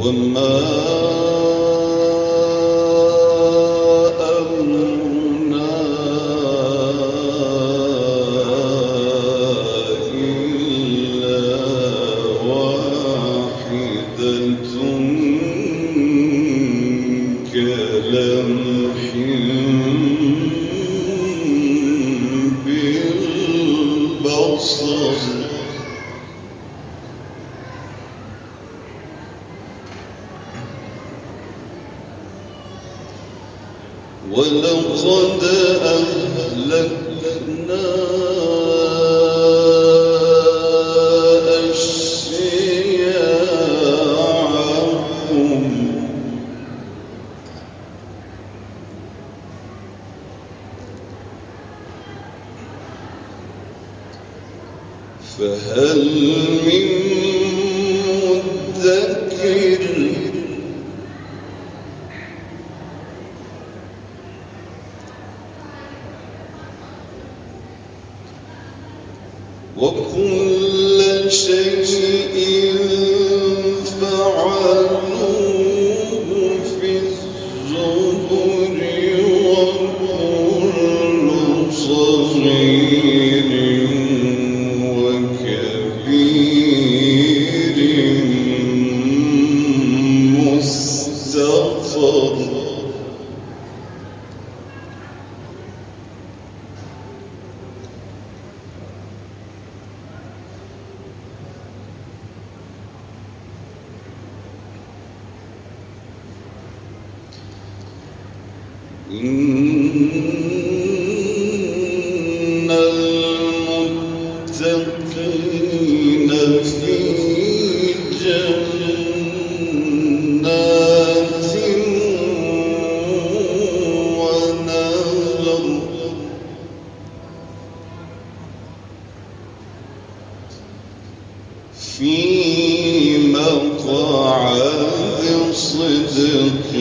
وما ولقد أهلكنا وكل شيء فعلوه. إن المتقين في جنات في صدق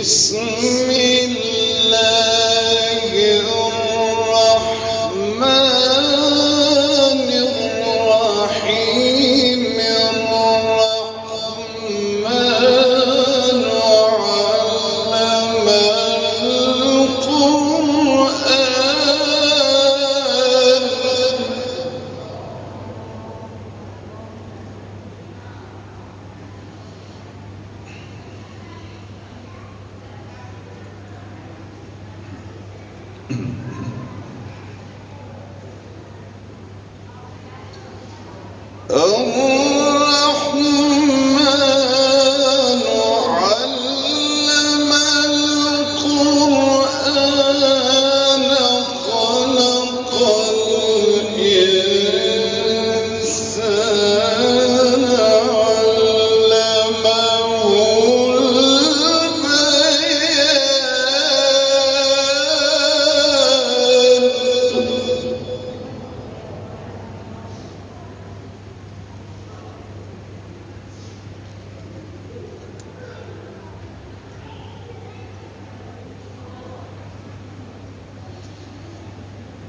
بسم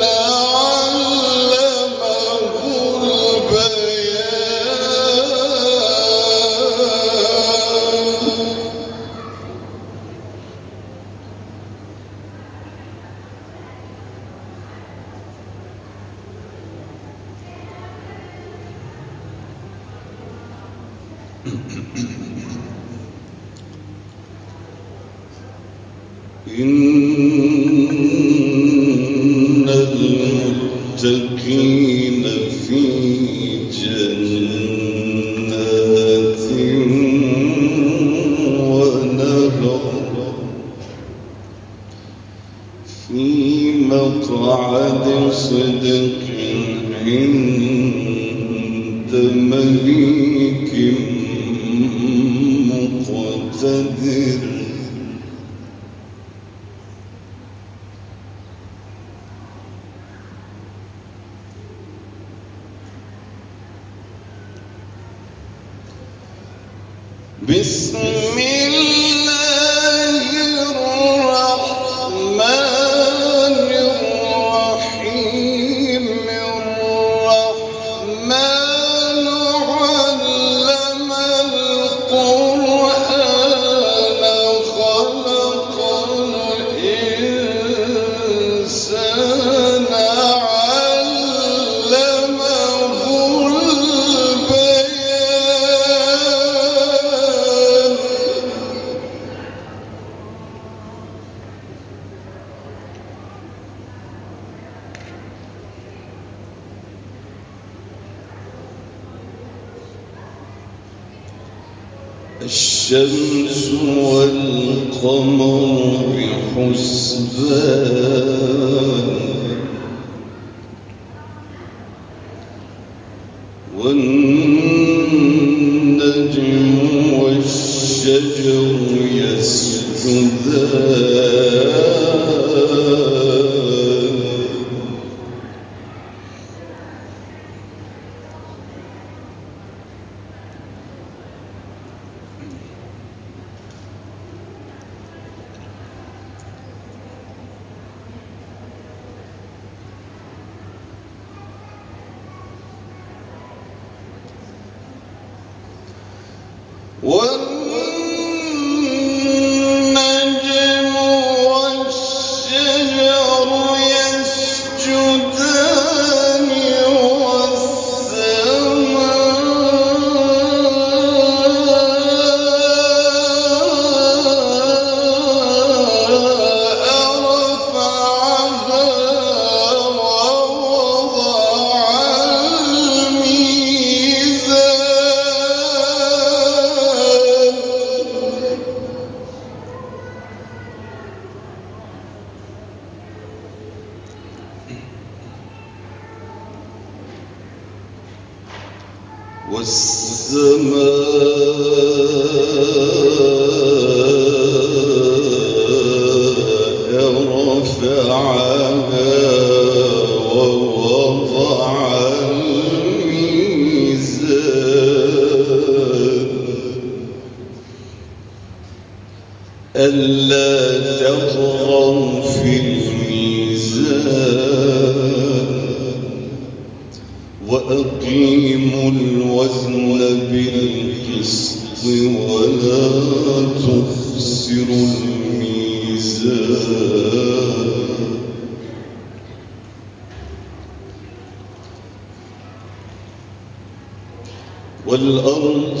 ما Deus, Deus. الشمس والقمر بحسبان ألا تطغوا في الميزان وأقيموا الوزن بالقسط ولا تخسروا الميزان. والأرض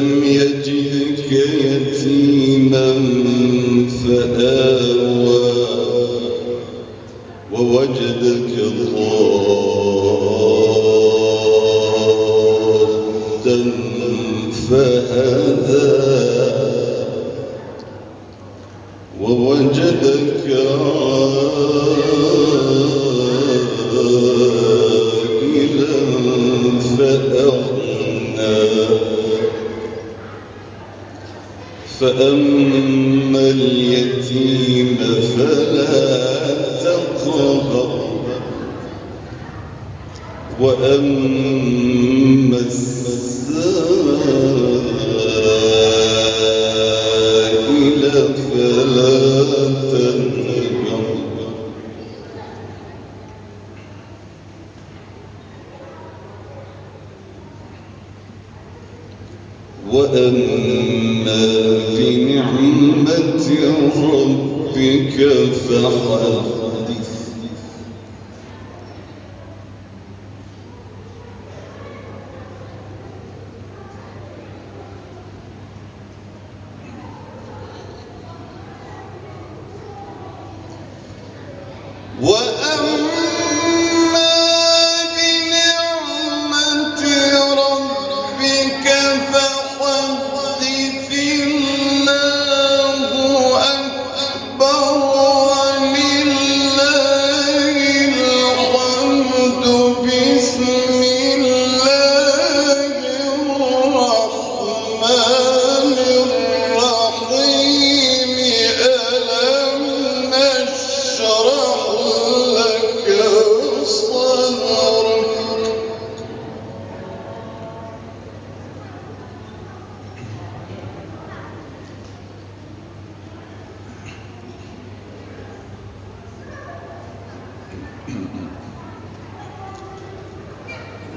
ألم يجدك يتيما فآوى فأما اليتيم فلا تقهر وأما وأما بنعمة ربك فحدث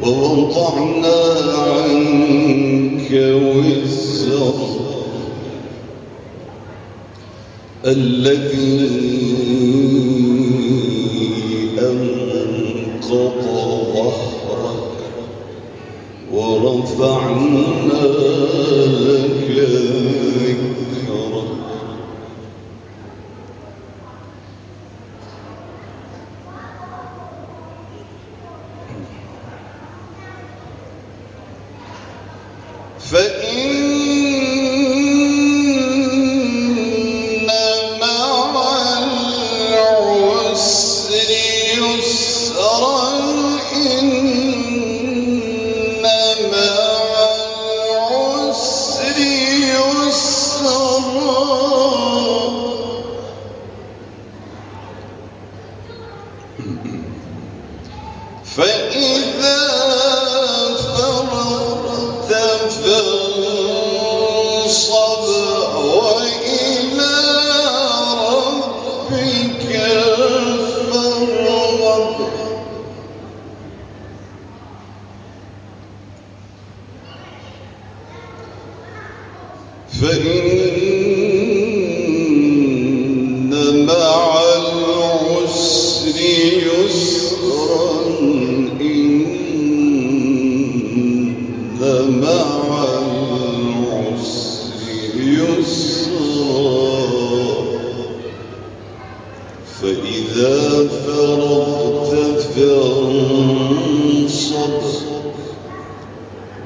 ووضعنا عنك وزرك الذي أنقض ظهرك ورفعنا لك ذكرك. فإن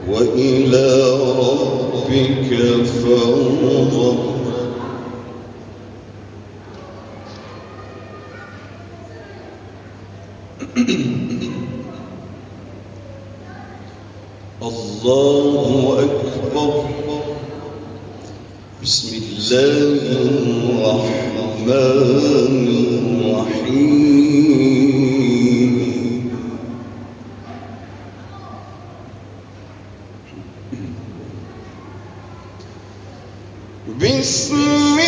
وإلى ربك فارغب. الله أكبر. بسم الله الرحمن الرحيم. بسم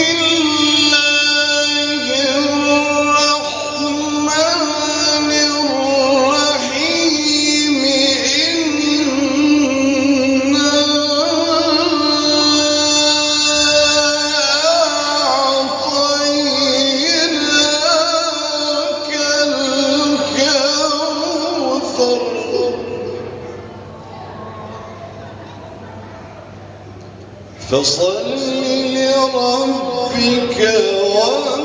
لربك وانحر